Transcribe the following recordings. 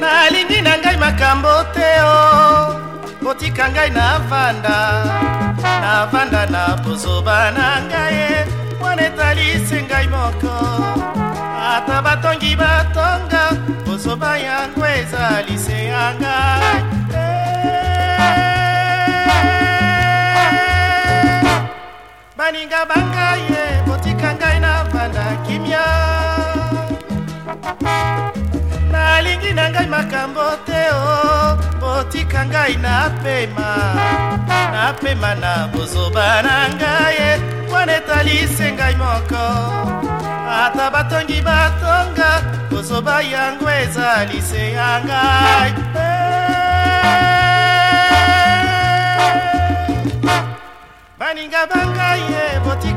nalingi na ngai makambo te o oh, kotika ngai na vanda na vanda na bozoba na ngai mwana eh, etalisi ngai moko ata batongi batonga bozoba yango ezalise ya ngai eh. baninga banga yango te o oh, botika oh, ngai na pema na pema na bozoba na ngai e wana etalise ngai moko ata batongi batonga bozoba yango ezalise ya ngai eh! baninga bangai e botika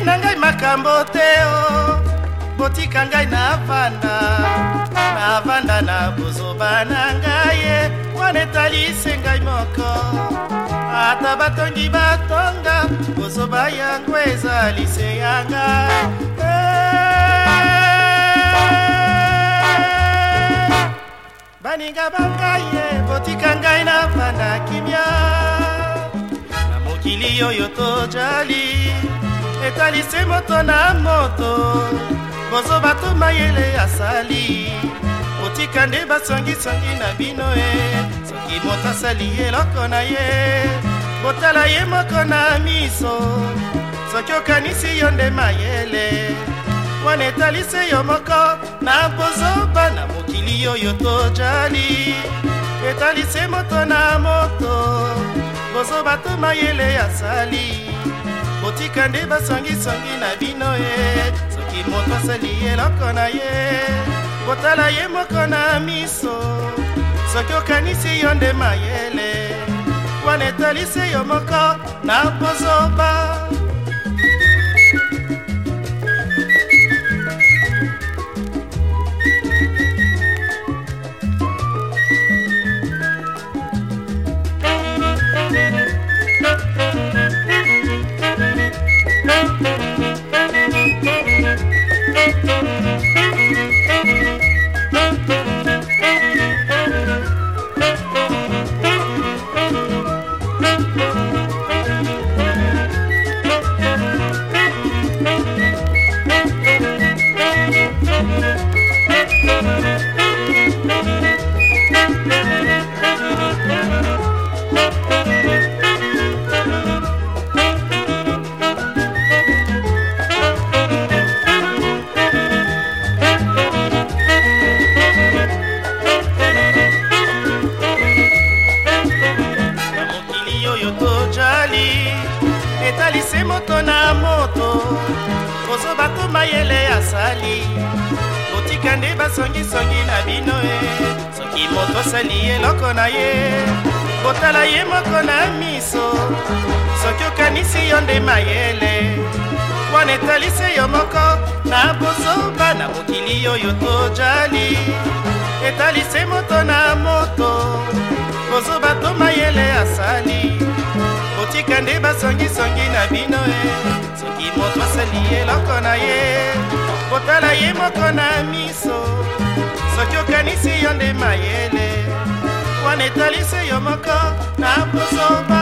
boyei na ngai makambo te o oh. botika ngai navanda navanda na bozoba na ngai ye eh. wana etalise ngai moko ata batongi batonga bozoba yango ezalise ya ngai eh! baninga bangai ye eh. botika ngai navanda kimia na mokili oyo tojali etalise moto na moto bozo bato mayele asali otika nde basongisongi na bino e soki moto asali eloko na ye botala ye moko na miso soki okanisi yo nde mayele wana etalise yo moko na bozoba na mokili oyo tojali etalise moto na moto bozoba to mayele asali botika nde basangisangi na bino ye soki moto asali eloko na ye kotala ye moko na miso soki okanisi yo nde mayele wana etalisi yo moko na bozoba moto na moto kozo bato mayele asali kotika nde basongisongi na bino e soki moto asali eloko na ye kotala ye moko na miso soki okanisi yo nde mayele wana etalisi yo moko na bozoba na mokili oyo tojali etalise moto na moto kozo bato mayele asali botika nde basongisangi na bino e soki moto asali eloko na ye kotala ye moko na miso soki okanisi yo nde mayele wana etalisi yo moko na posoba